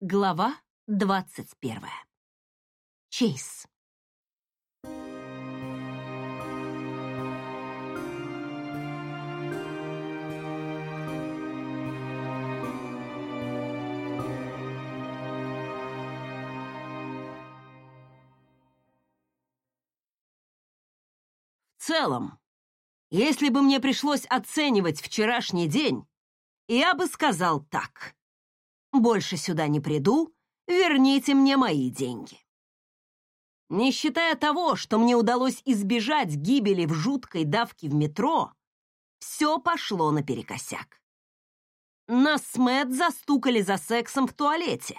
Глава двадцать первая. Чейз. В целом, если бы мне пришлось оценивать вчерашний день, я бы сказал так. Больше сюда не приду, верните мне мои деньги. Не считая того, что мне удалось избежать гибели в жуткой давке в метро, все пошло наперекосяк. Нас с Мэтт застукали за сексом в туалете.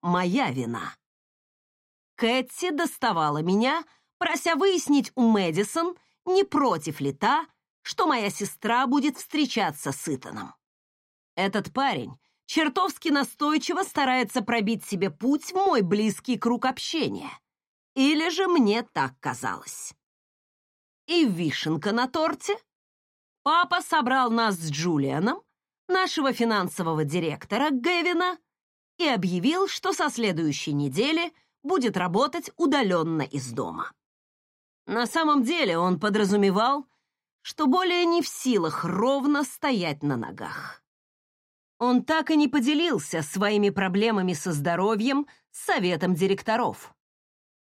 Моя вина. Кэти доставала меня, прося выяснить у Мэдисон, не против ли та, что моя сестра будет встречаться с Итаном. Этот парень чертовски настойчиво старается пробить себе путь в мой близкий круг общения. Или же мне так казалось. И вишенка на торте. Папа собрал нас с Джулианом, нашего финансового директора Гевина, и объявил, что со следующей недели будет работать удаленно из дома. На самом деле он подразумевал, что более не в силах ровно стоять на ногах. Он так и не поделился своими проблемами со здоровьем с советом директоров.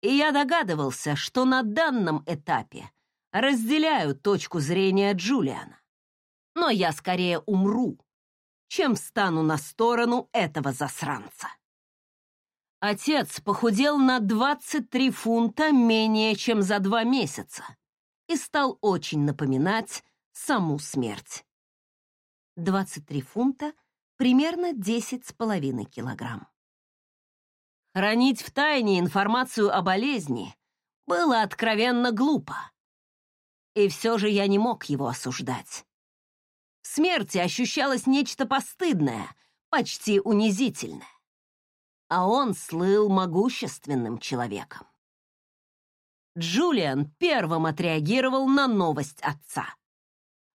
И я догадывался, что на данном этапе разделяю точку зрения Джулиана. Но я скорее умру, чем встану на сторону этого засранца. Отец похудел на 23 фунта менее чем за два месяца и стал очень напоминать саму смерть. 23 фунта — примерно 10,5 килограмм. Хранить в тайне информацию о болезни было откровенно глупо. И все же я не мог его осуждать. В смерти ощущалось нечто постыдное, почти унизительное. А он слыл могущественным человеком. Джулиан первым отреагировал на новость отца.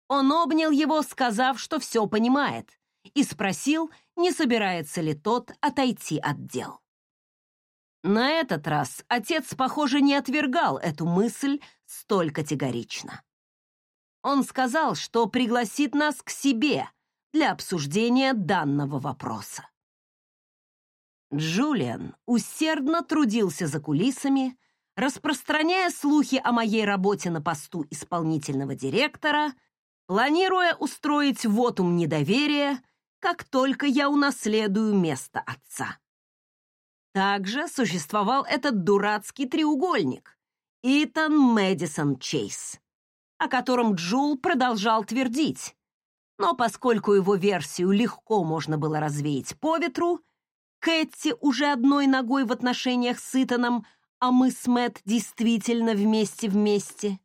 Он обнял его, сказав, что все понимает, и спросил, не собирается ли тот отойти от дел. На этот раз отец, похоже, не отвергал эту мысль столь категорично. Он сказал, что пригласит нас к себе для обсуждения данного вопроса. Джулиан усердно трудился за кулисами, распространяя слухи о моей работе на посту исполнительного директора, планируя устроить вотум недоверия как только я унаследую место отца. Также существовал этот дурацкий треугольник Итан Мэдисон Чейз, о котором Джул продолжал твердить. Но поскольку его версию легко можно было развеять по ветру, Кэти уже одной ногой в отношениях с Итаном, а мы с Мэтт действительно вместе-вместе,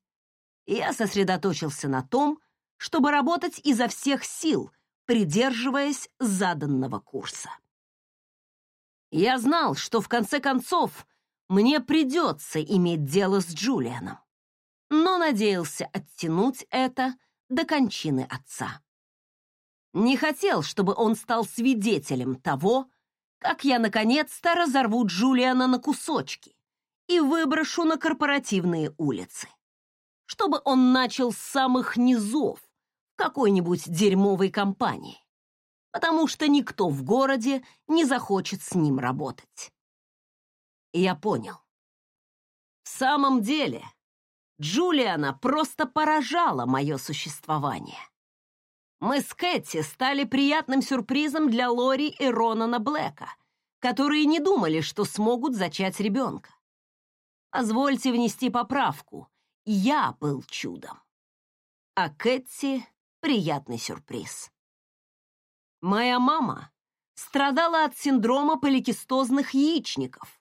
я сосредоточился на том, чтобы работать изо всех сил, придерживаясь заданного курса. Я знал, что в конце концов мне придется иметь дело с Джулианом, но надеялся оттянуть это до кончины отца. Не хотел, чтобы он стал свидетелем того, как я наконец-то разорву Джулиана на кусочки и выброшу на корпоративные улицы, чтобы он начал с самых низов, какой-нибудь дерьмовой компании, потому что никто в городе не захочет с ним работать. Я понял. В самом деле, Джулиана просто поражала мое существование. Мы с Кэти стали приятным сюрпризом для Лори и Ронана Блэка, которые не думали, что смогут зачать ребенка. Позвольте внести поправку. Я был чудом. А Кэти приятный сюрприз. Моя мама страдала от синдрома поликистозных яичников,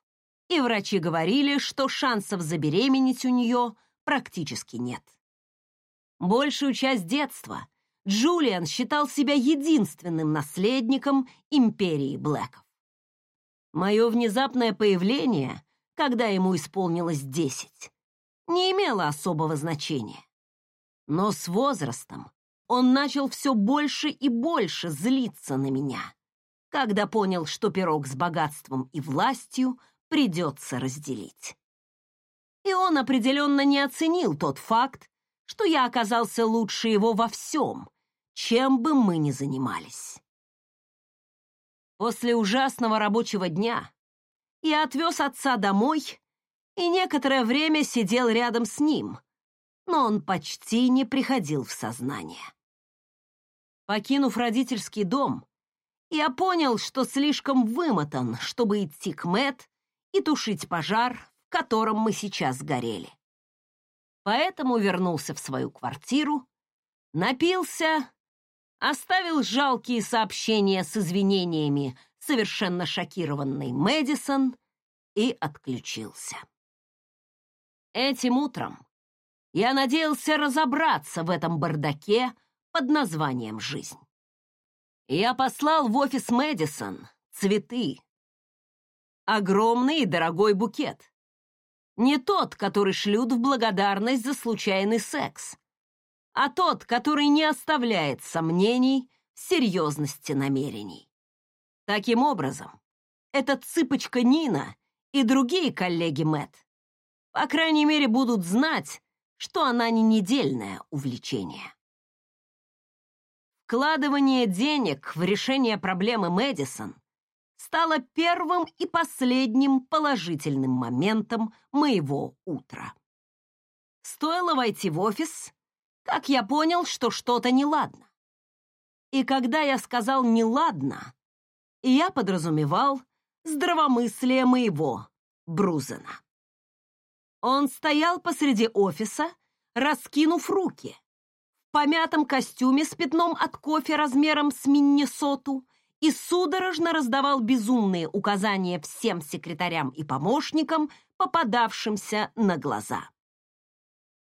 и врачи говорили, что шансов забеременеть у нее практически нет. Большую часть детства Джулиан считал себя единственным наследником империи Блэков. Мое внезапное появление, когда ему исполнилось десять, не имело особого значения. Но с возрастом он начал все больше и больше злиться на меня, когда понял, что пирог с богатством и властью придется разделить. И он определенно не оценил тот факт, что я оказался лучше его во всем, чем бы мы ни занимались. После ужасного рабочего дня я отвез отца домой и некоторое время сидел рядом с ним, но он почти не приходил в сознание. Покинув родительский дом, я понял, что слишком вымотан, чтобы идти к Мэт и тушить пожар, в котором мы сейчас горели. Поэтому вернулся в свою квартиру, напился, оставил жалкие сообщения с извинениями совершенно шокированный Мэдисон и отключился. Этим утром я надеялся разобраться в этом бардаке под названием «Жизнь». Я послал в офис Мэдисон цветы. Огромный и дорогой букет. Не тот, который шлют в благодарность за случайный секс, а тот, который не оставляет сомнений в серьезности намерений. Таким образом, эта цыпочка Нина и другие коллеги Мэт, по крайней мере, будут знать, что она не недельное увлечение. Вкладывание денег в решение проблемы Мэдисон стало первым и последним положительным моментом моего утра. Стоило войти в офис, как я понял, что что-то неладно. И когда я сказал «неладно», я подразумевал здравомыслие моего Брузена. Он стоял посреди офиса, раскинув руки, помятом костюме с пятном от кофе размером с Миннесоту и судорожно раздавал безумные указания всем секретарям и помощникам, попадавшимся на глаза.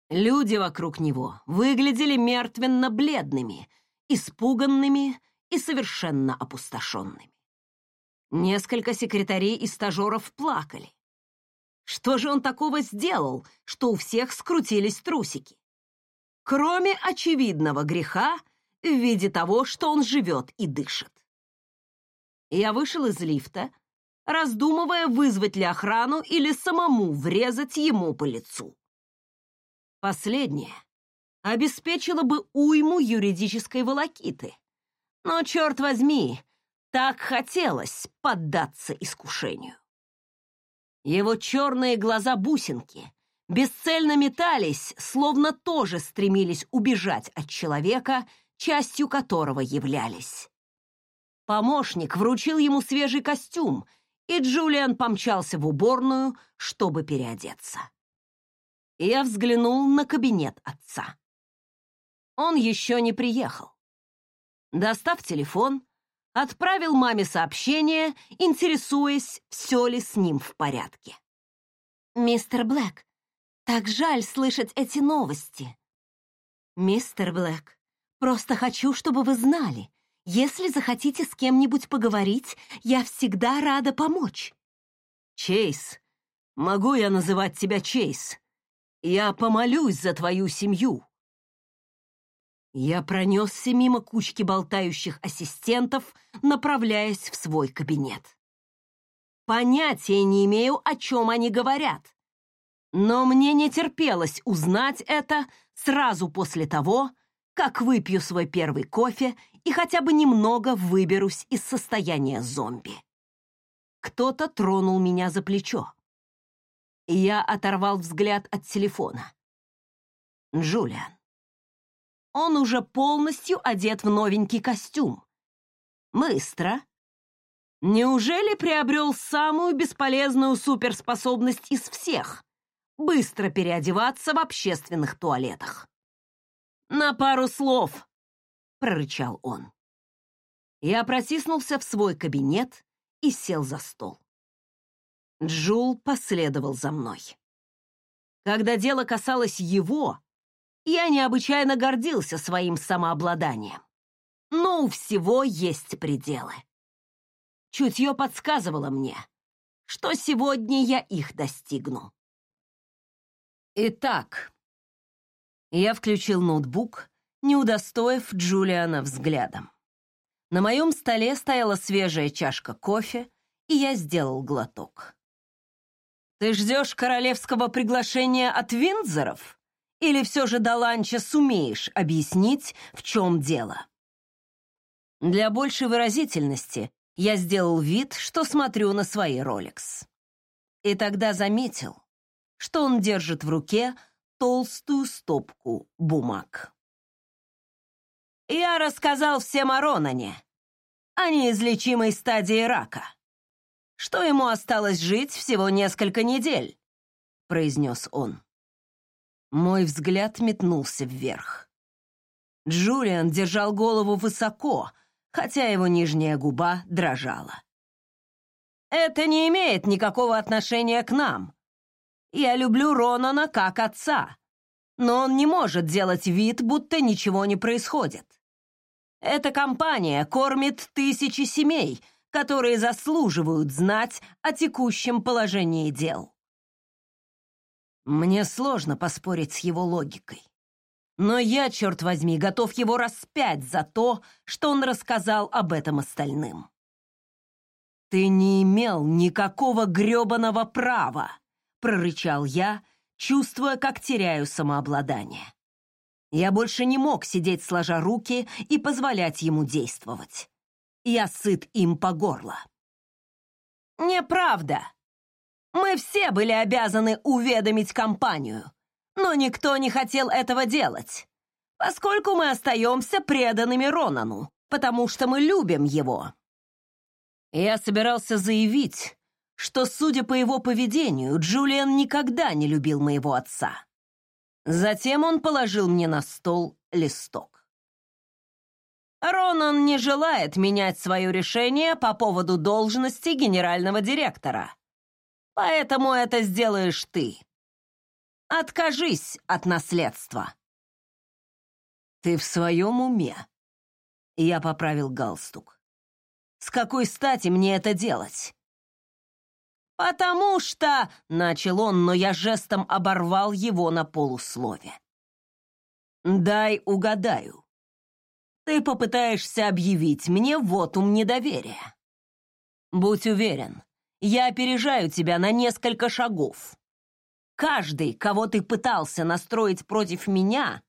Люди вокруг него выглядели мертвенно-бледными, испуганными и совершенно опустошенными. Несколько секретарей и стажеров плакали. Что же он такого сделал, что у всех скрутились трусики? Кроме очевидного греха в виде того, что он живет и дышит. Я вышел из лифта, раздумывая, вызвать ли охрану или самому врезать ему по лицу. Последнее обеспечило бы уйму юридической волокиты. Но, черт возьми, так хотелось поддаться искушению. Его черные глаза-бусинки бесцельно метались, словно тоже стремились убежать от человека, частью которого являлись. Помощник вручил ему свежий костюм, и Джулиан помчался в уборную, чтобы переодеться. Я взглянул на кабинет отца. Он еще не приехал. Достав телефон, отправил маме сообщение, интересуясь, все ли с ним в порядке. «Мистер Блэк, так жаль слышать эти новости». «Мистер Блэк, просто хочу, чтобы вы знали, если захотите с кем-нибудь поговорить, я всегда рада помочь». «Чейз, могу я называть тебя Чейз? Я помолюсь за твою семью». Я пронесся мимо кучки болтающих ассистентов, направляясь в свой кабинет. Понятия не имею, о чем они говорят. Но мне не терпелось узнать это сразу после того, как выпью свой первый кофе и хотя бы немного выберусь из состояния зомби. Кто-то тронул меня за плечо. Я оторвал взгляд от телефона. Джулиан. Он уже полностью одет в новенький костюм. Быстро. Неужели приобрел самую бесполезную суперспособность из всех — быстро переодеваться в общественных туалетах? «На пару слов!» — прорычал он. Я протиснулся в свой кабинет и сел за стол. Джул последовал за мной. Когда дело касалось его, я необычайно гордился своим самообладанием. Но у всего есть пределы. Чутье подсказывало мне, что сегодня я их достигну. Итак, я включил ноутбук, не удостоив Джулиана взглядом. На моем столе стояла свежая чашка кофе, и я сделал глоток. «Ты ждешь королевского приглашения от Виндзоров? Или все же до ланча сумеешь объяснить, в чем дело?» Для большей выразительности я сделал вид, что смотрю на свои Rolex. И тогда заметил, что он держит в руке толстую стопку бумаг. Я рассказал всем о Ронане, о неизлечимой стадии рака. Что ему осталось жить всего несколько недель, произнес он. Мой взгляд метнулся вверх. Джулиан держал голову высоко, хотя его нижняя губа дрожала. Это не имеет никакого отношения к нам. Я люблю Ронана как отца, но он не может делать вид, будто ничего не происходит. Эта компания кормит тысячи семей, которые заслуживают знать о текущем положении дел. Мне сложно поспорить с его логикой. Но я, черт возьми, готов его распять за то, что он рассказал об этом остальным. «Ты не имел никакого грёбаного права!» — прорычал я, чувствуя, как теряю самообладание. Я больше не мог сидеть сложа руки и позволять ему действовать. Я сыт им по горло. Неправда. Мы все были обязаны уведомить компанию, но никто не хотел этого делать, поскольку мы остаемся преданными Ронану, потому что мы любим его. Я собирался заявить, что, судя по его поведению, Джулиан никогда не любил моего отца. Затем он положил мне на стол листок. Ронан не желает менять свое решение по поводу должности генерального директора. Поэтому это сделаешь ты. Откажись от наследства. Ты в своем уме? Я поправил галстук. С какой стати мне это делать? «Потому что...» — начал он, но я жестом оборвал его на полуслове. «Дай угадаю. Ты попытаешься объявить мне вотум недоверия. Будь уверен, я опережаю тебя на несколько шагов. Каждый, кого ты пытался настроить против меня,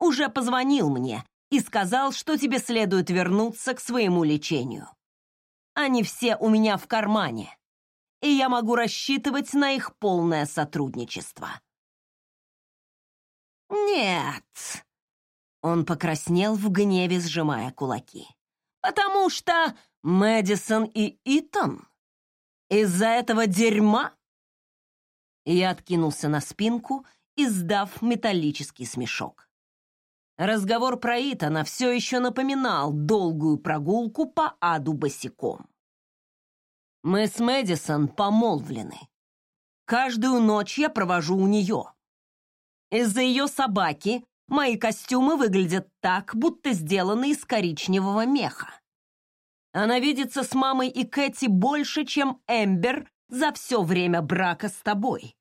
уже позвонил мне и сказал, что тебе следует вернуться к своему лечению. Они все у меня в кармане и я могу рассчитывать на их полное сотрудничество. Нет. Он покраснел в гневе, сжимая кулаки. Потому что Мэдисон и Итан из-за этого дерьма? Я откинулся на спинку, издав металлический смешок. Разговор про Итана все еще напоминал долгую прогулку по аду босиком. Мы с Мэдисон помолвлены. Каждую ночь я провожу у нее. Из-за ее собаки мои костюмы выглядят так, будто сделаны из коричневого меха. Она видится с мамой и Кэти больше, чем Эмбер за все время брака с тобой.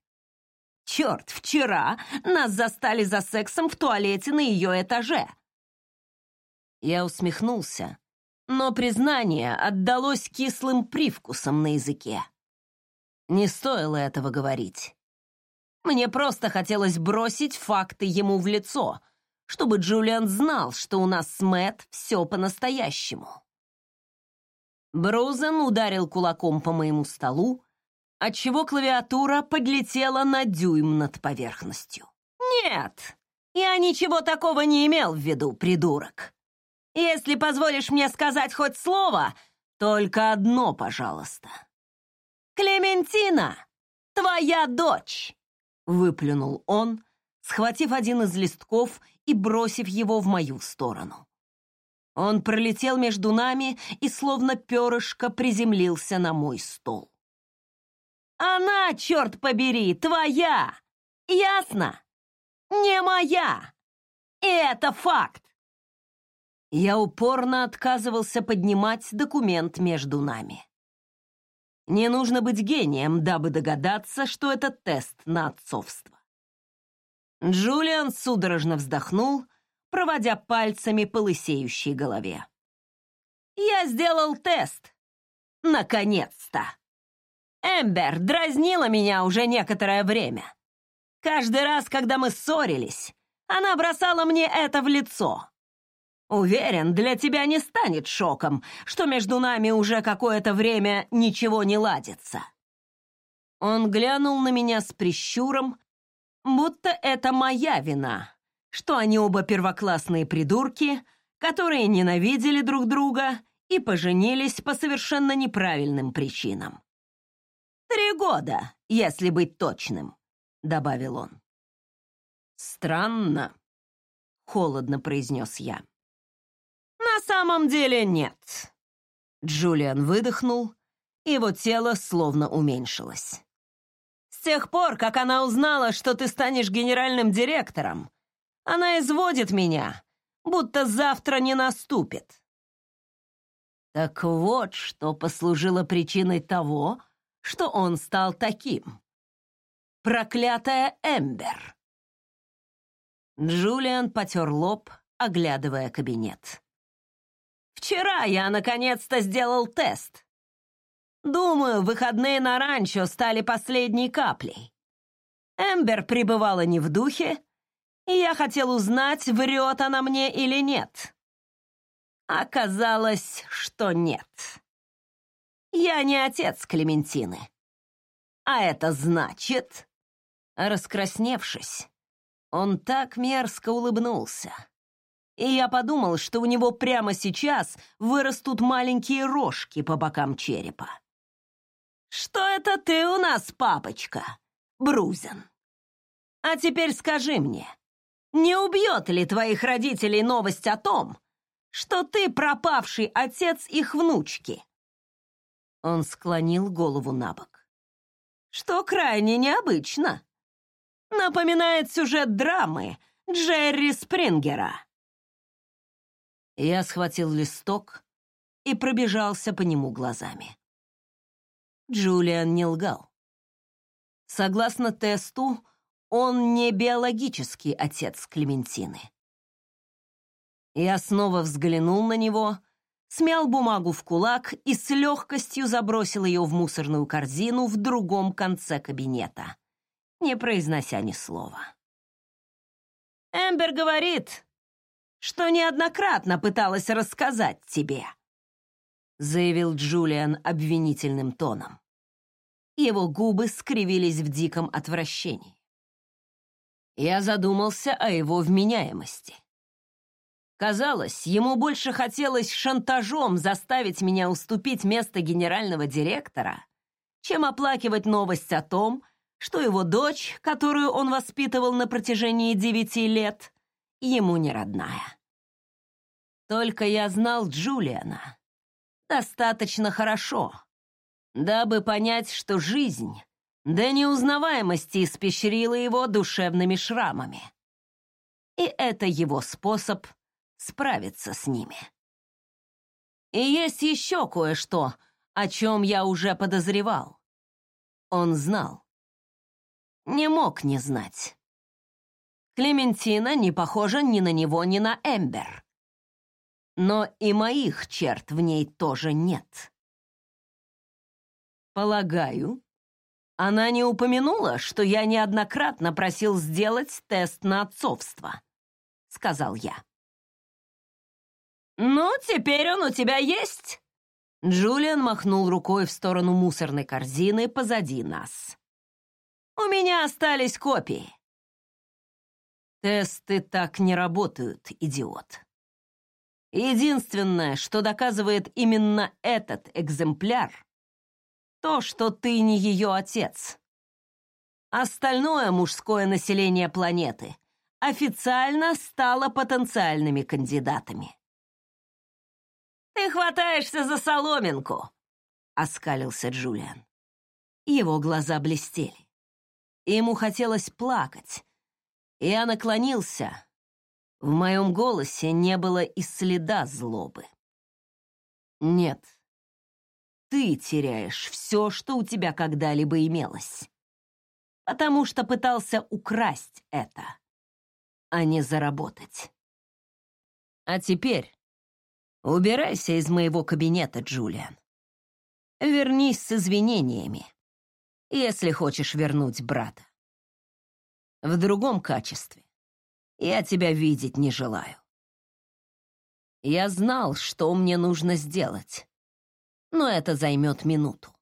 Черт, вчера нас застали за сексом в туалете на ее этаже. Я усмехнулся, но признание отдалось кислым привкусом на языке. Не стоило этого говорить. Мне просто хотелось бросить факты ему в лицо, чтобы Джулиан знал, что у нас с Мэтт все по-настоящему. Брузен ударил кулаком по моему столу, отчего клавиатура подлетела на дюйм над поверхностью. «Нет, я ничего такого не имел в виду, придурок. Если позволишь мне сказать хоть слово, только одно, пожалуйста. Клементина, твоя дочь, выплюнул он, схватив один из листков и бросив его в мою сторону. Он пролетел между нами и словно перышко приземлился на мой стол. Она, черт побери, твоя! Ясно? Не моя! И это факт! Я упорно отказывался поднимать документ между нами. Не нужно быть гением, дабы догадаться, что это тест на отцовство. Джулиан судорожно вздохнул, проводя пальцами по лысеющей голове. Я сделал тест. Наконец-то. Эмбер дразнила меня уже некоторое время. Каждый раз, когда мы ссорились, она бросала мне это в лицо. Уверен, для тебя не станет шоком, что между нами уже какое-то время ничего не ладится. Он глянул на меня с прищуром, будто это моя вина, что они оба первоклассные придурки, которые ненавидели друг друга и поженились по совершенно неправильным причинам. «Три года, если быть точным», — добавил он. «Странно», — холодно произнес я. «На самом деле нет». Джулиан выдохнул, его тело словно уменьшилось. «С тех пор, как она узнала, что ты станешь генеральным директором, она изводит меня, будто завтра не наступит». Так вот, что послужило причиной того, что он стал таким. Проклятая Эмбер. Джулиан потер лоб, оглядывая кабинет. «Вчера я наконец-то сделал тест. Думаю, выходные на ранчо стали последней каплей. Эмбер пребывала не в духе, и я хотел узнать, врет она мне или нет. Оказалось, что нет. Я не отец Клементины. А это значит... Раскрасневшись, он так мерзко улыбнулся. И я подумал, что у него прямо сейчас вырастут маленькие рожки по бокам черепа. «Что это ты у нас, папочка, Брузен? А теперь скажи мне, не убьет ли твоих родителей новость о том, что ты пропавший отец их внучки?» Он склонил голову на бок. «Что крайне необычно. Напоминает сюжет драмы Джерри Спрингера». Я схватил листок и пробежался по нему глазами. Джулиан не лгал. Согласно тесту, он не биологический отец Клементины. Я снова взглянул на него, смял бумагу в кулак и с легкостью забросил ее в мусорную корзину в другом конце кабинета, не произнося ни слова. «Эмбер говорит, что неоднократно пыталась рассказать тебе», заявил Джулиан обвинительным тоном. Его губы скривились в диком отвращении. Я задумался о его вменяемости. Казалось, ему больше хотелось шантажом заставить меня уступить место генерального директора, чем оплакивать новость о том, что его дочь, которую он воспитывал на протяжении девяти лет, ему не родная. Только я знал Джулиана достаточно хорошо, дабы понять, что жизнь до неузнаваемости испещрила его душевными шрамами. И это его способ справиться с ними. И есть еще кое-что, о чем я уже подозревал. Он знал. Не мог не знать. Клементина не похожа ни на него, ни на Эмбер. Но и моих черт в ней тоже нет. Полагаю, она не упомянула, что я неоднократно просил сделать тест на отцовство, сказал я. «Ну, теперь он у тебя есть!» Джулиан махнул рукой в сторону мусорной корзины позади нас. «У меня остались копии». «Тесты так не работают, идиот. Единственное, что доказывает именно этот экземпляр, то, что ты не ее отец. Остальное мужское население планеты официально стало потенциальными кандидатами. «Ты хватаешься за соломинку!» — оскалился Джулиан. Его глаза блестели. Ему хотелось плакать. Я наклонился. В моем голосе не было и следа злобы. «Нет, ты теряешь все, что у тебя когда-либо имелось, потому что пытался украсть это, а не заработать. А теперь Убирайся из моего кабинета, Джулиан. Вернись с извинениями, если хочешь вернуть брата. В другом качестве. Я тебя видеть не желаю. Я знал, что мне нужно сделать, но это займет минуту.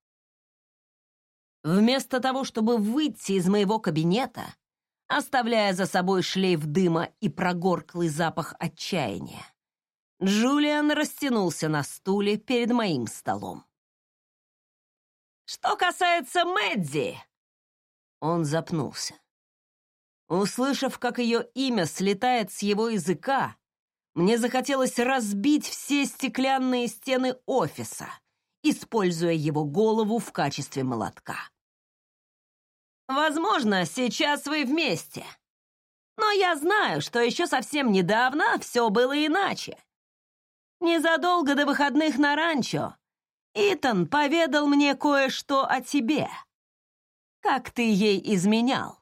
Вместо того, чтобы выйти из моего кабинета, оставляя за собой шлейф дыма и прогорклый запах отчаяния, Джулиан растянулся на стуле перед моим столом. «Что касается Мэдди...» Он запнулся. Услышав, как ее имя слетает с его языка, мне захотелось разбить все стеклянные стены офиса, используя его голову в качестве молотка. «Возможно, сейчас вы вместе. Но я знаю, что еще совсем недавно все было иначе. Незадолго до выходных на ранчо Итан поведал мне кое-что о тебе. Как ты ей изменял.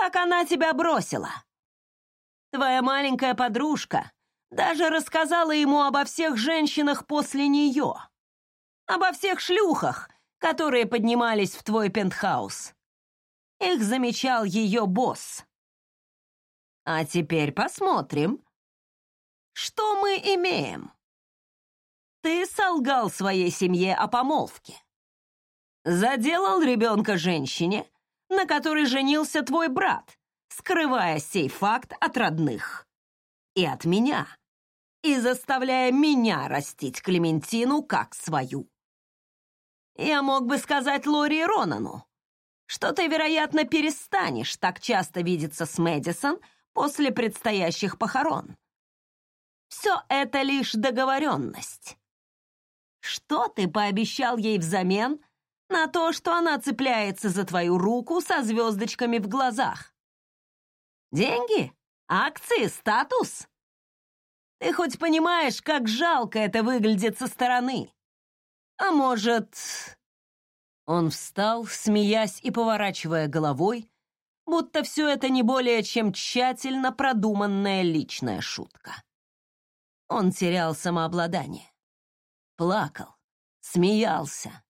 Как она тебя бросила. Твоя маленькая подружка даже рассказала ему обо всех женщинах после нее. Обо всех шлюхах, которые поднимались в твой пентхаус. Их замечал ее босс. А теперь посмотрим, что мы имеем? Ты солгал своей семье о помолвке. Заделал ребенка женщине, на которой женился твой брат, скрывая сей факт от родных. И от меня. И заставляя меня растить Клементину как свою. Я мог бы сказать Лори Ронану, что ты, вероятно, перестанешь так часто видеться с Мэдисон после предстоящих похорон. Все это лишь договоренность. Что ты пообещал ей взамен на то, что она цепляется за твою руку со звездочками в глазах? Деньги? Акции? Статус? Ты хоть понимаешь, как жалко это выглядит со стороны? А может...» Он встал, смеясь и поворачивая головой, будто все это не более чем тщательно продуманная личная шутка. Он терял самообладание. Плакал, смеялся.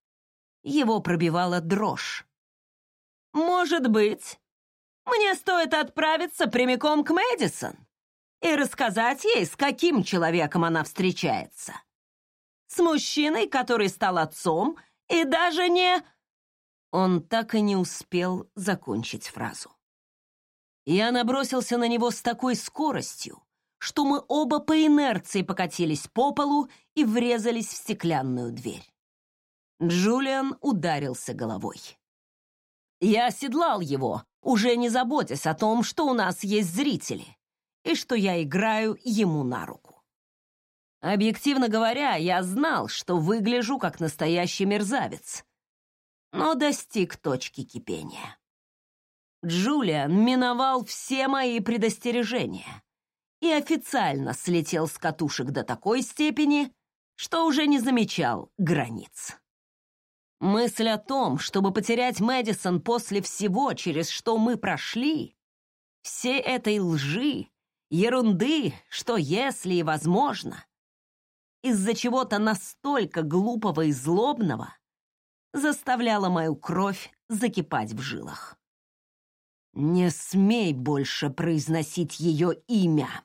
Его пробивала дрожь. «Может быть, мне стоит отправиться прямиком к Мэдисон и рассказать ей, с каким человеком она встречается. С мужчиной, который стал отцом, и даже не...» Он так и не успел закончить фразу. Я набросился на него с такой скоростью, что мы оба по инерции покатились по полу и врезались в стеклянную дверь. Джулиан ударился головой. Я оседлал его, уже не заботясь о том, что у нас есть зрители, и что я играю ему на руку. Объективно говоря, я знал, что выгляжу как настоящий мерзавец, но достиг точки кипения. Джулиан миновал все мои предостережения и официально слетел с катушек до такой степени, что уже не замечал границ. Мысль о том, чтобы потерять Мэдисон после всего, через что мы прошли, всей этой лжи, ерунды, что если и возможно, из-за чего-то настолько глупого и злобного, заставляла мою кровь закипать в жилах. «Не смей больше произносить ее имя!»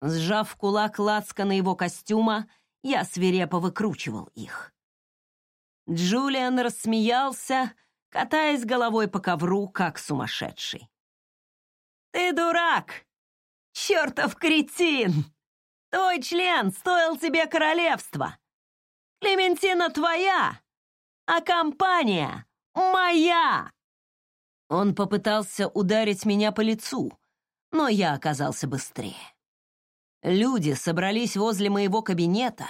Сжав кулак на его костюма, я свирепо выкручивал их. Джулиан рассмеялся, катаясь головой по ковру, как сумасшедший. «Ты дурак! Чертов кретин! Твой член стоил тебе королевства! Клементина твоя, а компания моя!» Он попытался ударить меня по лицу, но я оказался быстрее. Люди собрались возле моего кабинета,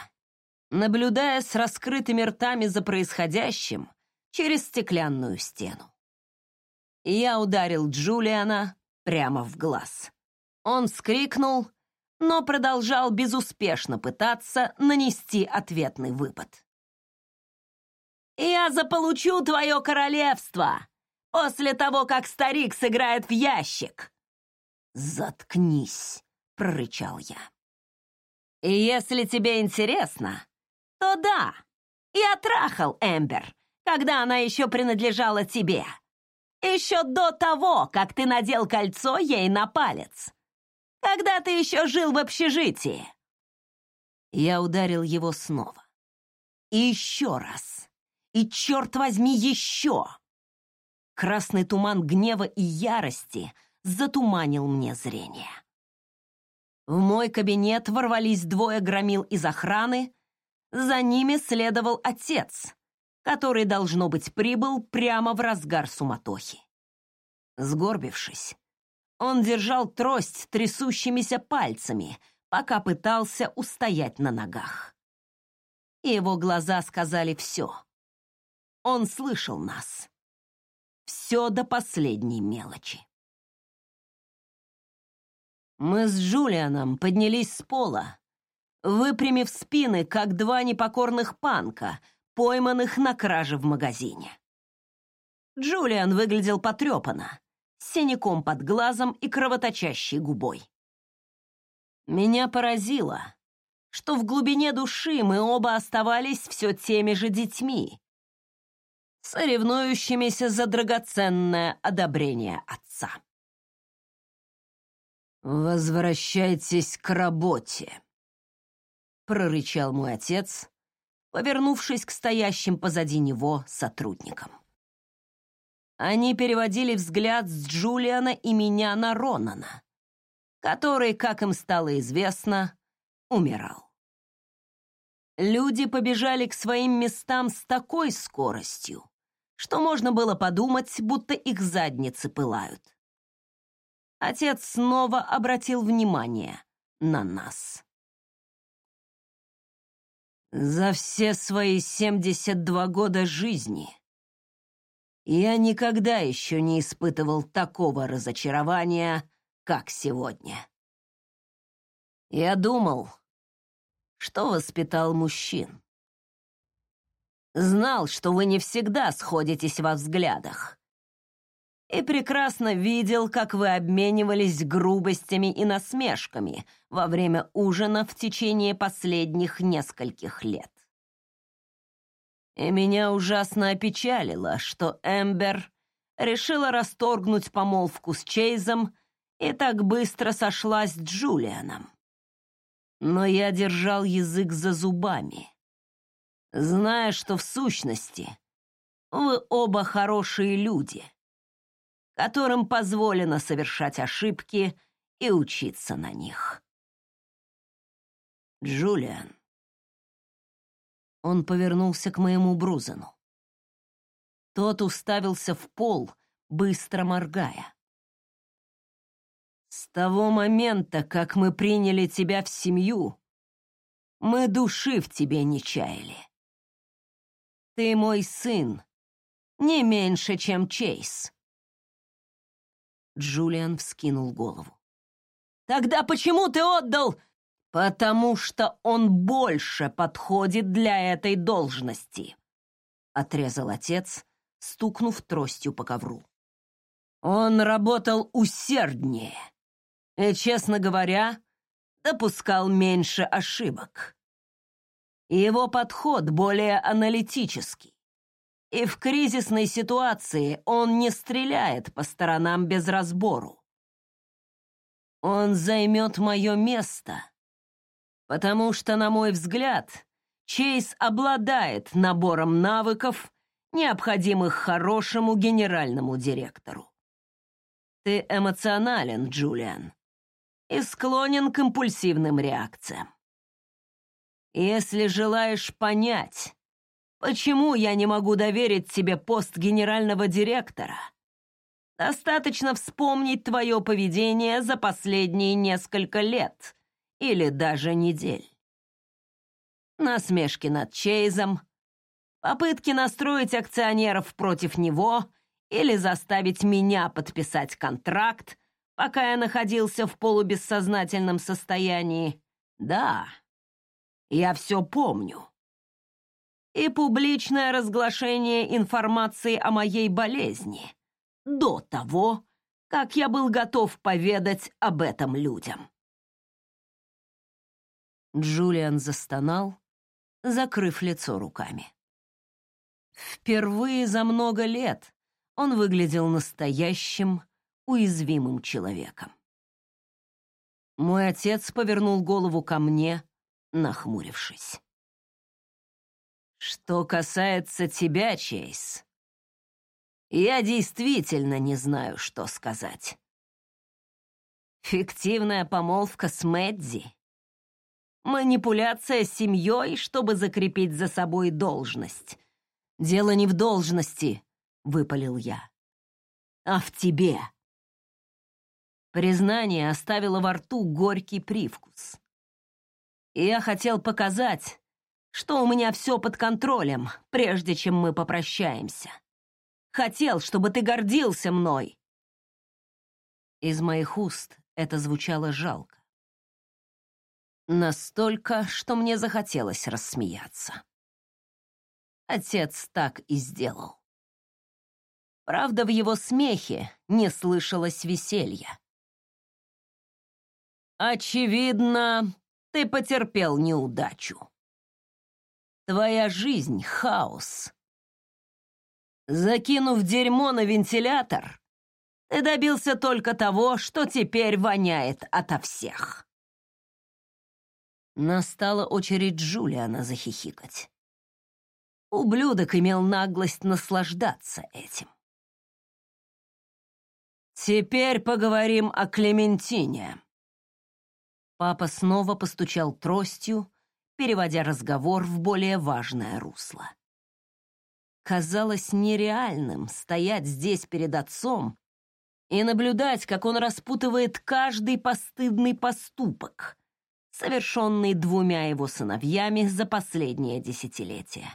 наблюдая с раскрытыми ртами за происходящим через стеклянную стену. я ударил Джулиана прямо в глаз. Он вскрикнул, но продолжал безуспешно пытаться нанести ответный выпад. «Я заполучу твое королевство после того, как старик сыграет в ящик!» «Заткнись!» прорычал я. И если тебе интересно, то да, я трахал Эмбер, когда она еще принадлежала тебе. Еще до того, как ты надел кольцо ей на палец. Когда ты еще жил в общежитии. Я ударил его снова. И еще раз. И, черт возьми, еще. Красный туман гнева и ярости затуманил мне зрение. В мой кабинет ворвались двое громил из охраны. За ними следовал отец, который, должно быть, прибыл прямо в разгар суматохи. Сгорбившись, он держал трость трясущимися пальцами, пока пытался устоять на ногах. Его глаза сказали все. Он слышал нас. Все до последней мелочи. Мы с Джулианом поднялись с пола, выпрямив спины, как два непокорных панка, пойманных на краже в магазине. Джулиан выглядел потрепанно, с синяком под глазом и кровоточащей губой. Меня поразило, что в глубине души мы оба оставались все теми же детьми, соревнующимися за драгоценное одобрение отца. «Возвращайтесь к работе», — прорычал мой отец, повернувшись к стоящим позади него сотрудникам. Они переводили взгляд с Джулиана и меня на Ронана, который, как им стало известно, умирал. Люди побежали к своим местам с такой скоростью, что можно было подумать, будто их задницы пылают. Отец снова обратил внимание на нас. За все свои 72 года жизни я никогда еще не испытывал такого разочарования, как сегодня. Я думал, что воспитал мужчин. Знал, что вы не всегда сходитесь во взглядах. И прекрасно видел, как вы обменивались грубостями и насмешками во время ужина в течение последних нескольких лет. И меня ужасно опечалило, что Эмбер решила расторгнуть помолвку с Чейзом и так быстро сошлась с Джулианом. Но я держал язык за зубами, зная, что в сущности вы оба хорошие люди, которым позволено совершать ошибки и учиться на них. Джулиан. Он повернулся к моему Брузену. Тот уставился в пол, быстро моргая. С того момента, как мы приняли тебя в семью, мы души в тебе не чаяли. Ты мой сын, не меньше, чем Чейз. Джулиан вскинул голову. Тогда почему ты отдал? Потому что он больше подходит для этой должности, отрезал отец, стукнув тростью по ковру. Он работал усерднее и, честно говоря, допускал меньше ошибок. Его подход более аналитический. И в кризисной ситуации он не стреляет по сторонам без разбору. Он займет мое место, потому что, на мой взгляд, Чейз обладает набором навыков, необходимых хорошему генеральному директору. Ты эмоционален, Джулиан и склонен к импульсивным реакциям. Если желаешь понять, почему я не могу доверить тебе пост генерального директора, достаточно вспомнить твое поведение за последние несколько лет или даже недель. Насмешки над Чейзом, попытки настроить акционеров против него или заставить меня подписать контракт, пока я находился в полубессознательном состоянии. Да, я все помню. И публичное разглашение информации о моей болезни до того, как я был готов поведать об этом людям. Джулиан застонал, закрыв лицо руками. Впервые за много лет он выглядел настоящим, уязвимым человеком. Мой отец повернул голову ко мне, нахмурившись. «Что касается тебя, Чейз, я действительно не знаю, что сказать. Фиктивная помолвка с Мэдди, манипуляция семьей, чтобы закрепить за собой должность. Дело не в должности, выпалил я, а в тебе. Признание оставило во рту горький привкус. Я хотел показать, что у меня все под контролем, прежде чем мы попрощаемся. Хотел, чтобы ты гордился мной. Из моих уст это звучало жалко. Настолько, что мне захотелось рассмеяться. Отец так и сделал. Правда, в его смехе не слышалось веселья. «Очевидно, ты потерпел неудачу. Твоя жизнь — хаос. Закинув дерьмо на вентилятор, ты добился только того, что теперь воняет ото всех». Настала очередь Джулиана захихикать. Ублюдок имел наглость наслаждаться этим. «Теперь поговорим о Клементине». Папа снова постучал тростью, переводя разговор в более важное русло. Казалось нереальным стоять здесь перед отцом и наблюдать, как он распутывает каждый постыдный поступок, совершенный двумя его сыновьями за последнее десятилетие.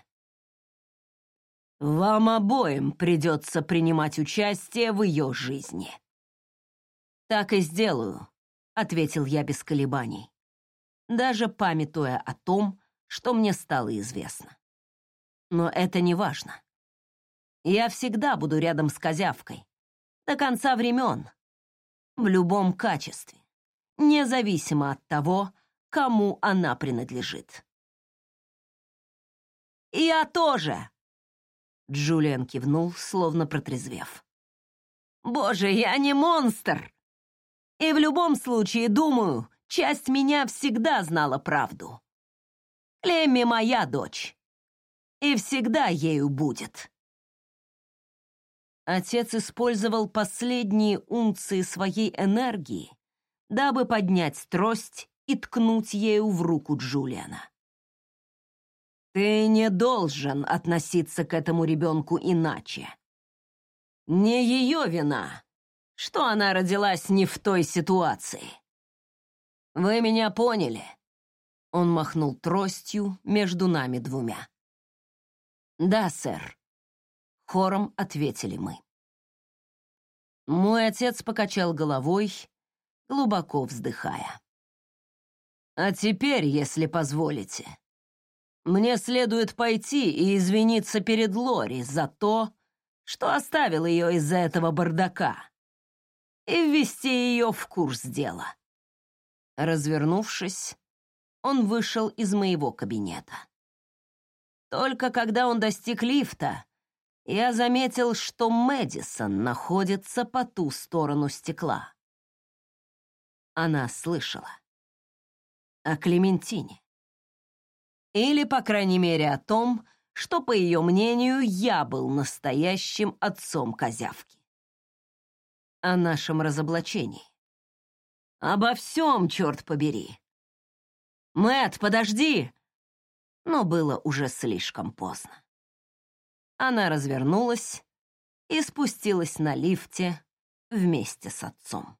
Вам обоим придется принимать участие в ее жизни. Так и сделаю, ответил я без колебаний, даже памятуя о том, что мне стало известно. Но это не важно. Я всегда буду рядом с козявкой. До конца времен. В любом качестве. Независимо от того, кому она принадлежит. «Я тоже!» Джулиан кивнул, словно протрезвев. «Боже, я не монстр! И в любом случае, думаю, часть меня всегда знала правду. Клемми моя дочь, и всегда ею будет». Отец использовал последние унции своей энергии, дабы поднять трость и ткнуть ею в руку Джулиана. Ты не должен относиться к этому ребенку иначе. Не ее вина, что она родилась не в той ситуации. Вы меня поняли? Он махнул тростью между нами двумя. Да, сэр. Хором ответили мы. Мой отец покачал головой, глубоко вздыхая. А теперь, если позволите, мне следует пойти и извиниться перед Лори за то, что оставил ее из-за этого бардака, и ввести ее в курс дела. Развернувшись, он вышел из моего кабинета. Только когда он достиг лифта, я заметил, что Мэдисон находится по ту сторону стекла. Она слышала о Клементине. Или, по крайней мере, о том, что, по ее мнению, я был настоящим отцом козявки. О нашем разоблачении. Обо всем, черт побери. Мэт, подожди! Но было уже слишком поздно. Она развернулась и спустилась на лифте вместе с отцом.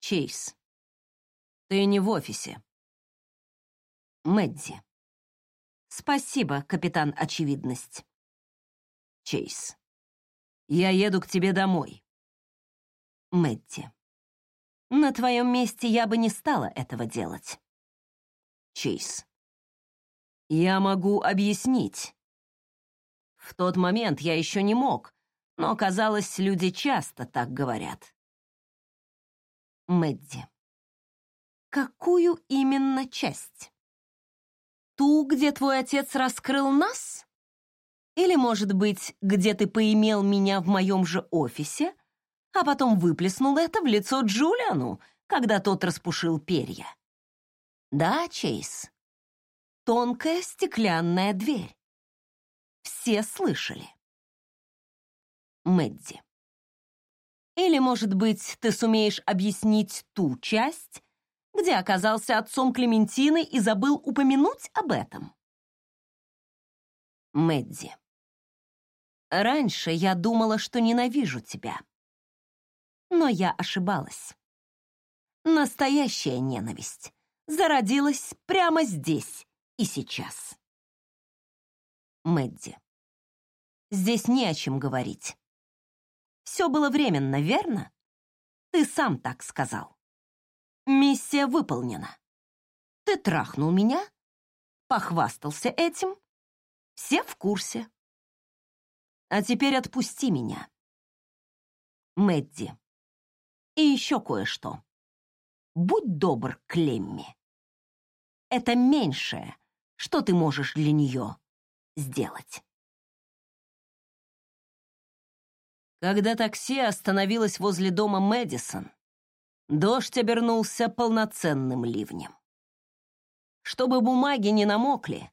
Чейз. Ты не в офисе. Мэдди. Спасибо, капитан Очевидность. Чейз. Я еду к тебе домой. Мэдди. На твоем месте я бы не стала этого делать. Чейз. Я могу объяснить. В тот момент я еще не мог, но, казалось, люди часто так говорят. Мэдди. какую именно часть? Ту, где твой отец раскрыл нас? Или, может быть, где ты поимел меня в моем же офисе, а потом выплеснул это в лицо Джулиану, когда тот распушил перья? Да, Чейз. Тонкая стеклянная дверь. Все слышали. Мэдди. Или, может быть, ты сумеешь объяснить ту часть, где оказался отцом Клементины и забыл упомянуть об этом? Мэдди. Раньше я думала, что ненавижу тебя. Но я ошибалась. Настоящая ненависть зародилась прямо здесь и сейчас. Мэдди. Здесь не о чем говорить. Все было временно, верно? Ты сам так сказал. Миссия выполнена. Ты трахнул меня, похвастался этим, все в курсе. А теперь отпусти меня. Мэдди. И еще кое-что. Будь добр к Лемми. Это меньшее, что ты можешь для нее сделать. Когда такси остановилось возле дома Мэдисон, дождь обернулся полноценным ливнем. Чтобы бумаги не намокли,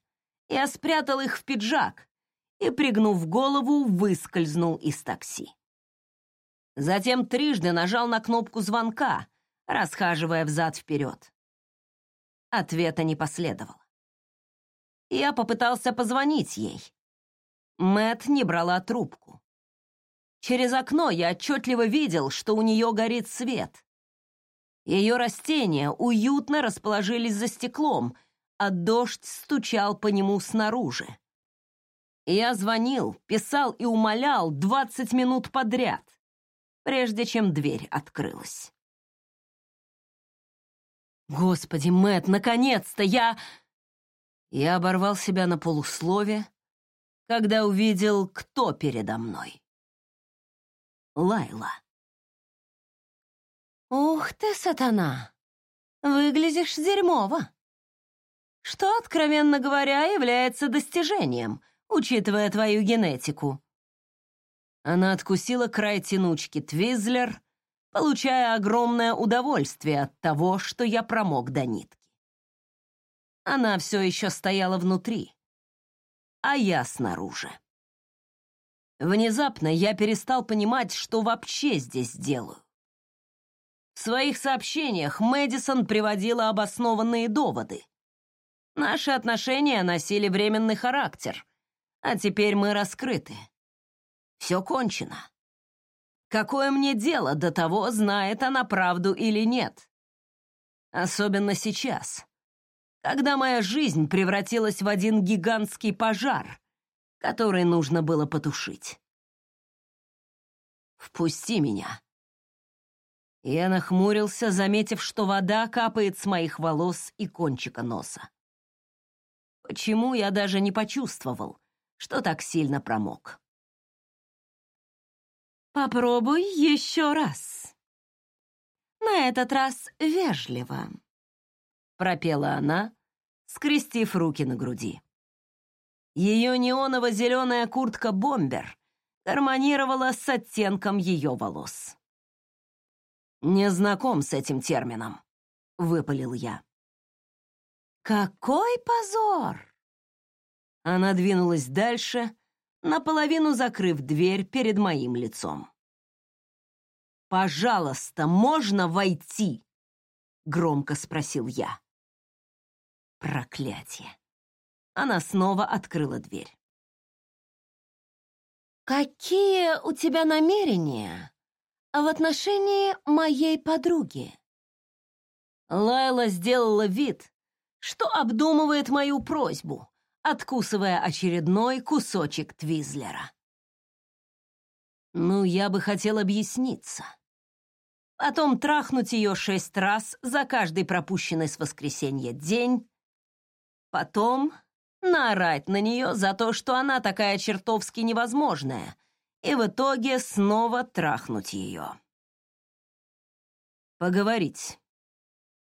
я спрятал их в пиджак и, пригнув голову, выскользнул из такси. Затем трижды нажал на кнопку звонка, расхаживая взад-вперед. Ответа не последовало. Я попытался позвонить ей. Мэт не брала трубку. Через окно я отчетливо видел, что у нее горит свет. Ее растения уютно расположились за стеклом, а дождь стучал по нему снаружи. Я звонил, писал и умолял двадцать минут подряд, прежде чем дверь открылась. Господи, Мэт, наконец-то я Я оборвал себя на полуслове, когда увидел, кто передо мной. Лайла. «Ух ты, сатана! Выглядишь дерьмово!» Что, откровенно говоря, является достижением, учитывая твою генетику. Она откусила край тянучки Твизлер, получая огромное удовольствие от того, что я промок до нитки. Она все еще стояла внутри, а я снаружи. Внезапно я перестал понимать, что вообще здесь делаю. В своих сообщениях Мэдисон приводила обоснованные доводы. Наши отношения носили временный характер, а теперь мы раскрыты. Все кончено. Какое мне дело до того, знает она правду или нет? Особенно сейчас, когда моя жизнь превратилась в один гигантский пожар, который нужно было потушить. «Впусти меня!» Я нахмурился, заметив, что вода капает с моих волос и кончика носа. Почему я даже не почувствовал, что так сильно промок? «Попробуй еще раз. На этот раз вежливо», — пропела она, скрестив руки на груди. Ее неоново-зеленая куртка-бомбер гармонировала с оттенком ее волос. «Не знаком с этим термином», — выпалил я. «Какой позор!» Она двинулась дальше, наполовину закрыв дверь перед моим лицом. «Пожалуйста, можно войти?» — громко спросил я. Проклятие. Она снова открыла дверь. «Какие у тебя намерения в отношении моей подруги?» Лайла сделала вид, что обдумывает мою просьбу, откусывая очередной кусочек Твизлера. «Ну, я бы хотел объясниться. Потом трахнуть ее шесть раз за каждый пропущенный с воскресенья день. Потом наорать на нее за то, что она такая чертовски невозможная, и в итоге снова трахнуть ее. Поговорить.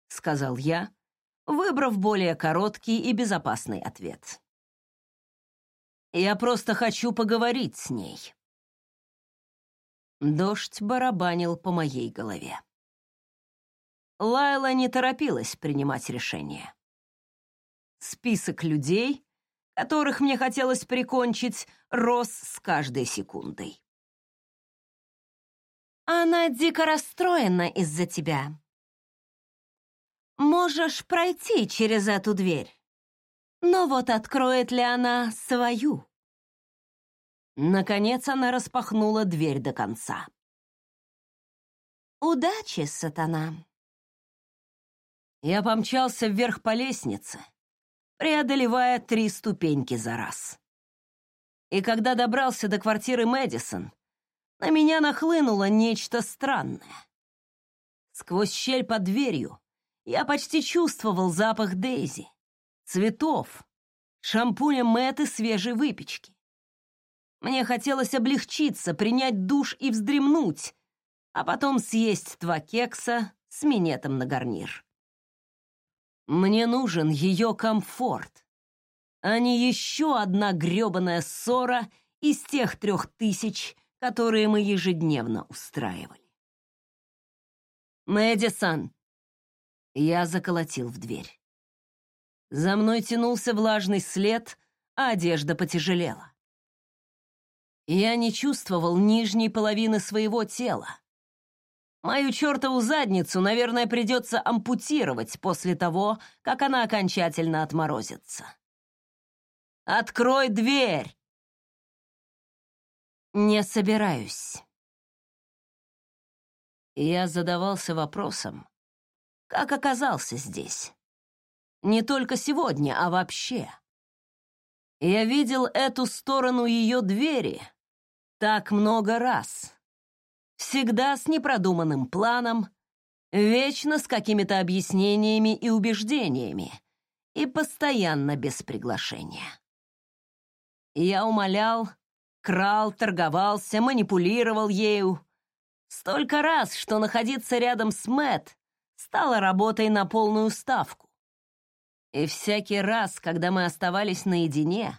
сказал я, выбрав более короткий и безопасный ответ. Я просто хочу поговорить с ней. Дождь барабанил по моей голове. Лайла не торопилась принимать решение. Список людей, которых мне хотелось прикончить, рос с каждой секундой. Она дико расстроена из-за тебя. Можешь пройти через эту дверь. Но вот откроет ли она свою? Наконец она распахнула дверь до конца. Удачи, сатана. Я помчался вверх по лестнице, преодолевая три ступеньки за раз. И когда добрался до квартиры Мэдисон, на меня нахлынуло нечто странное. Сквозь щель под дверью я почти чувствовал запах Дейзи, цветов, шампуня Мэтт и свежей выпечки. Мне хотелось облегчиться, принять душ и вздремнуть, а потом съесть два кекса с минетом на гарнир. Мне нужен ее комфорт, а не еще одна грёбаная ссора из тех трех тысяч, которые мы ежедневно устраивали. «Мэдисон!» Я заколотил в дверь. За мной тянулся влажный след, а одежда потяжелела. Я не чувствовал нижней половины своего тела, Мою чертову задницу, наверное, придется ампутировать после того, как она окончательно отморозится. «Открой дверь!» «Не собираюсь». Я задавался вопросом, как оказался здесь. Не только сегодня, а вообще. Я видел эту сторону ее двери так много раз всегда с непродуманным планом, вечно с какими-то объяснениями и убеждениями, и постоянно без приглашения. Я умолял, крал, торговался, манипулировал ею. Столько раз, что находиться рядом с Мэт стало работой на полную ставку. И всякий раз, когда мы оставались наедине,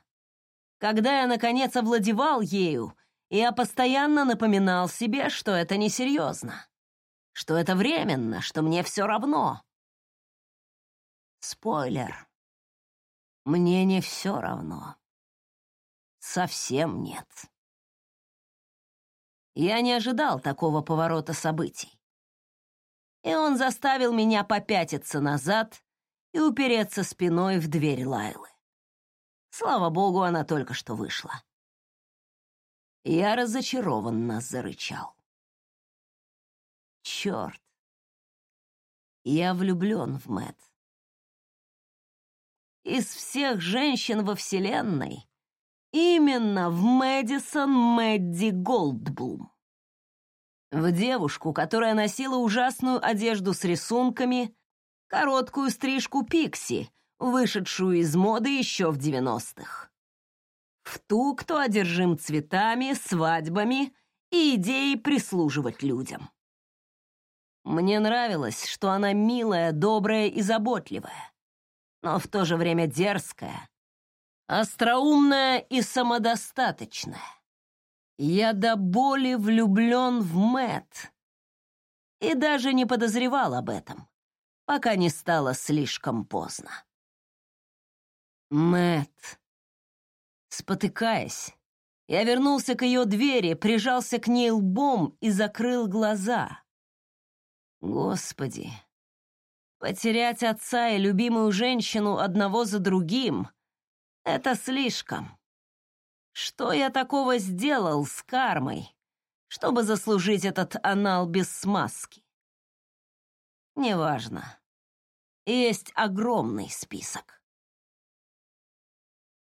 когда я, наконец, овладевал ею я постоянно напоминал себе, что это несерьезно, что это временно, что мне все равно. Спойлер. Мне не все равно. Совсем нет. Я не ожидал такого поворота событий. И он заставил меня попятиться назад и упереться спиной в дверь Лайлы. Слава богу, она только что вышла. Я разочарованно зарычал. Черт. Я влюблен в Мэт. Из всех женщин во Вселенной именно в Мэдисон Мэдди Голдблум. В девушку, которая носила ужасную одежду с рисунками, короткую стрижку Пикси, вышедшую из моды еще в девяностых в ту, кто одержим цветами, свадьбами и идеей прислуживать людям. Мне нравилось, что она милая, добрая и заботливая, но в то же время дерзкая, остроумная и самодостаточная. Я до боли влюблен в Мэт и даже не подозревал об этом, пока не стало слишком поздно. Мэт. Спотыкаясь, я вернулся к ее двери, прижался к ней лбом и закрыл глаза. Господи, потерять отца и любимую женщину одного за другим — это слишком. Что я такого сделал с кармой, чтобы заслужить этот анал без смазки? Неважно. Есть огромный список.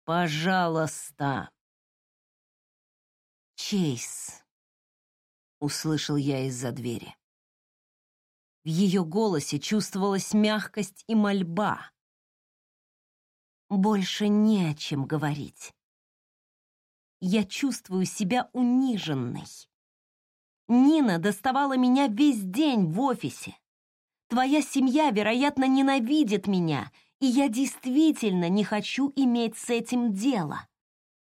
Пожалуйста. Чейз, услышал я из-за двери. В ее голосе чувствовалась мягкость и мольба. Больше не о чем говорить. Я чувствую себя униженной. Нина доставала меня весь день в офисе. Твоя семья, вероятно, ненавидит меня, и я действительно не хочу иметь с этим дело.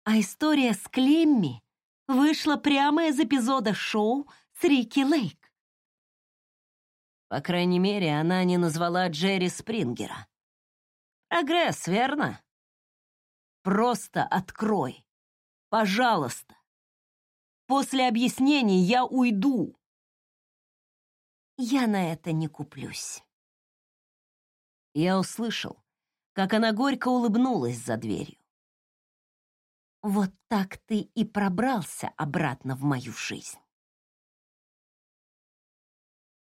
А история с Клемми вышла прямо из эпизода шоу с Рики Лейк. По крайней мере, она не назвала Джерри Спрингера. Прогресс, верно? Просто открой. Пожалуйста. После объяснений я уйду. Я на это не куплюсь. Я услышал, как она горько улыбнулась за дверью. Вот так ты и пробрался обратно в мою жизнь.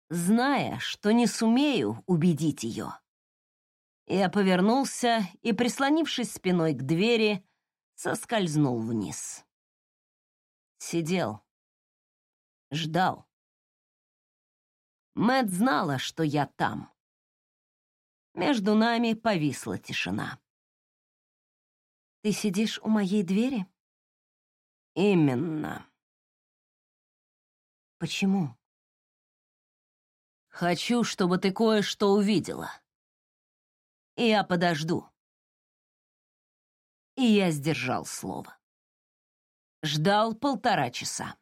Зная, что не сумею убедить ее, я повернулся и, прислонившись спиной к двери, соскользнул вниз. Сидел, ждал. Мэт знала, что я там. Между нами повисла тишина. Ты сидишь у моей двери? Именно. Почему? Хочу, чтобы ты кое-что увидела. И я подожду. И я сдержал слово. Ждал полтора часа.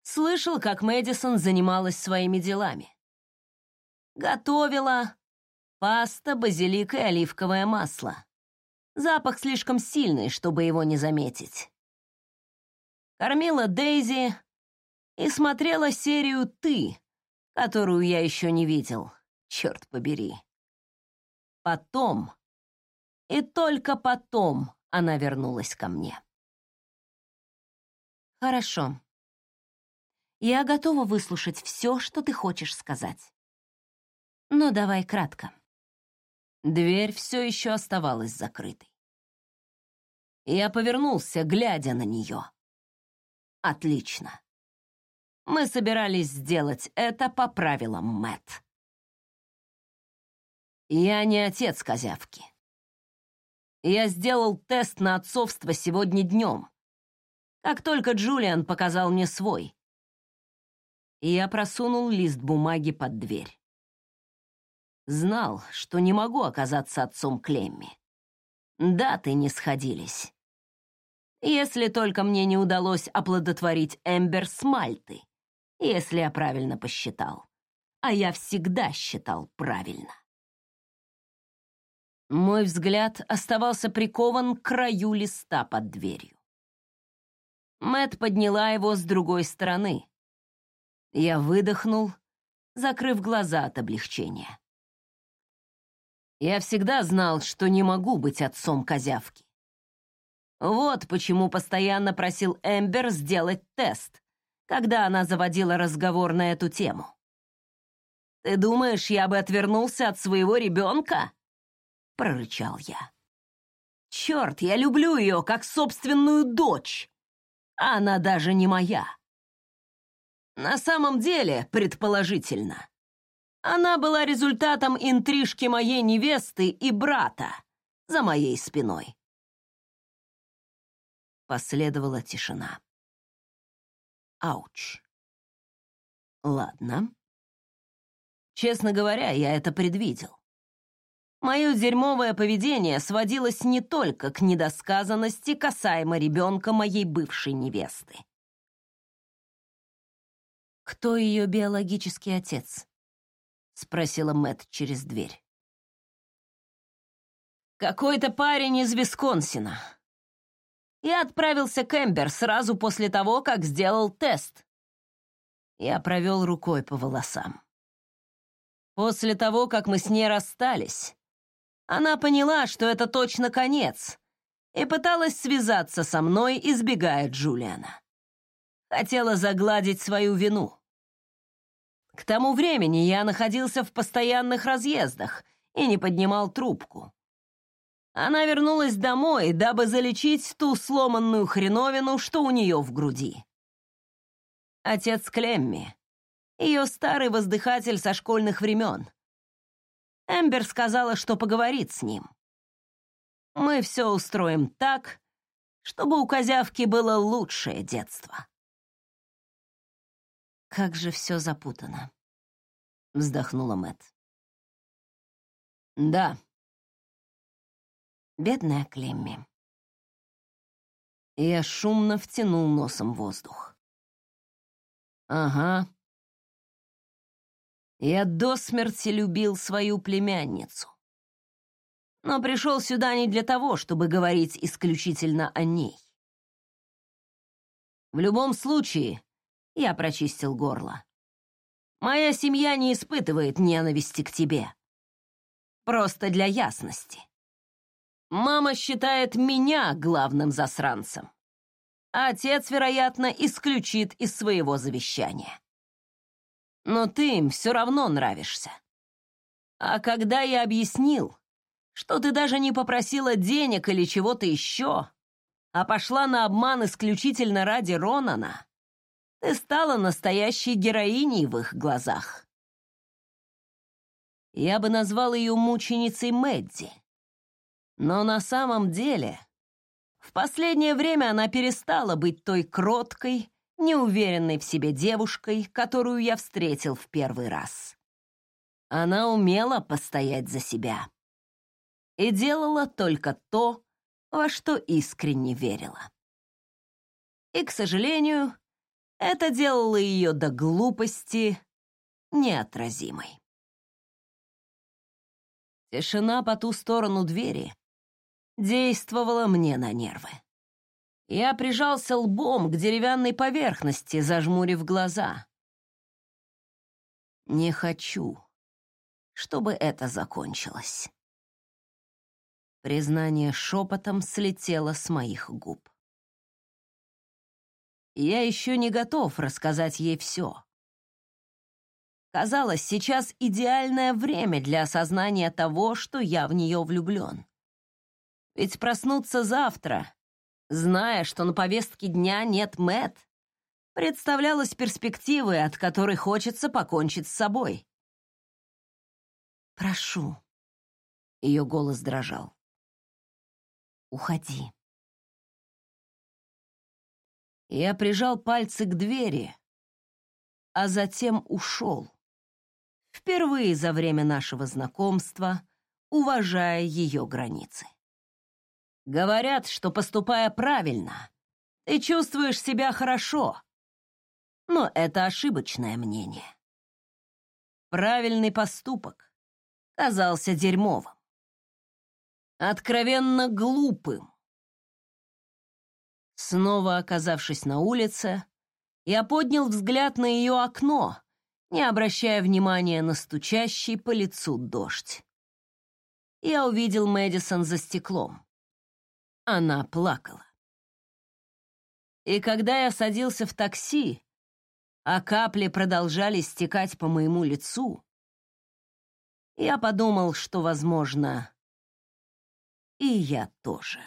Слышал, как Мэдисон занималась своими делами. Готовила паста, базилик и оливковое масло. Запах слишком сильный, чтобы его не заметить. Кормила Дейзи и смотрела серию «Ты», которую я еще не видел, черт побери. Потом, и только потом она вернулась ко мне. Хорошо. Я готова выслушать все, что ты хочешь сказать. Но давай кратко. Дверь все еще оставалась закрытой. Я повернулся, глядя на нее. Отлично. Мы собирались сделать это по правилам Мэт. Я не отец козявки. Я сделал тест на отцовство сегодня днем, как только Джулиан показал мне свой. Я просунул лист бумаги под дверь. Знал, что не могу оказаться отцом Клемми. Даты не сходились. Если только мне не удалось оплодотворить Эмбер с Мальты, если я правильно посчитал. А я всегда считал правильно. Мой взгляд оставался прикован к краю листа под дверью. Мэт подняла его с другой стороны. Я выдохнул, закрыв глаза от облегчения. Я всегда знал, что не могу быть отцом козявки. Вот почему постоянно просил Эмбер сделать тест, когда она заводила разговор на эту тему. «Ты думаешь, я бы отвернулся от своего ребенка?» — прорычал я. «Черт, я люблю ее как собственную дочь. Она даже не моя. На самом деле, предположительно, она была результатом интрижки моей невесты и брата за моей спиной. Последовала тишина. Ауч. Ладно. Честно говоря, я это предвидел. Мое дерьмовое поведение сводилось не только к недосказанности касаемо ребенка моей бывшей невесты. «Кто ее биологический отец?» — спросила Мэт через дверь. «Какой-то парень из Висконсина. Я отправился к Эмбер сразу после того, как сделал тест. Я провел рукой по волосам. После того, как мы с ней расстались, она поняла, что это точно конец, и пыталась связаться со мной, избегая Джулиана. Хотела загладить свою вину. К тому времени я находился в постоянных разъездах и не поднимал трубку. Она вернулась домой, дабы залечить ту сломанную хреновину, что у нее в груди. Отец Клемми, ее старый воздыхатель со школьных времен. Эмбер сказала, что поговорит с ним. Мы все устроим так, чтобы у козявки было лучшее детство. Как же все запутано. вздохнула Мэт. Да. Бедная Клемми. Я шумно втянул носом воздух. Ага. Я до смерти любил свою племянницу. Но пришел сюда не для того, чтобы говорить исключительно о ней. В любом случае, я прочистил горло. Моя семья не испытывает ненависти к тебе. Просто для ясности. Мама считает меня главным засранцем. А отец, вероятно, исключит из своего завещания. Но ты им все равно нравишься. А когда я объяснил, что ты даже не попросила денег или чего-то еще, а пошла на обман исключительно ради Ронана, ты стала настоящей героиней в их глазах. Я бы назвал ее мученицей Мэдди. Но на самом деле, в последнее время она перестала быть той кроткой, неуверенной в себе девушкой, которую я встретил в первый раз. Она умела постоять за себя и делала только то, во что искренне верила. И, к сожалению, это делало ее до глупости неотразимой. Тишина по ту сторону двери действовала мне на нервы. Я прижался лбом к деревянной поверхности, зажмурив глаза. Не хочу, чтобы это закончилось. Признание шепотом слетело с моих губ. Я еще не готов рассказать ей все. Казалось, сейчас идеальное время для осознания того, что я в нее влюблен. Ведь проснуться завтра, зная, что на повестке дня нет Мэт, представлялась перспективой, от которой хочется покончить с собой. «Прошу», — ее голос дрожал. «Уходи». Я прижал пальцы к двери, а затем ушел впервые за время нашего знакомства, уважая ее границы. Говорят, что, поступая правильно, ты чувствуешь себя хорошо, но это ошибочное мнение. Правильный поступок казался дерьмовым, откровенно глупым. Снова оказавшись на улице, я поднял взгляд на ее окно, не обращая внимания на стучащий по лицу дождь. Я увидел Мэдисон за стеклом. Она плакала. И когда я садился в такси, а капли продолжали стекать по моему лицу, я подумал, что, возможно, и я тоже.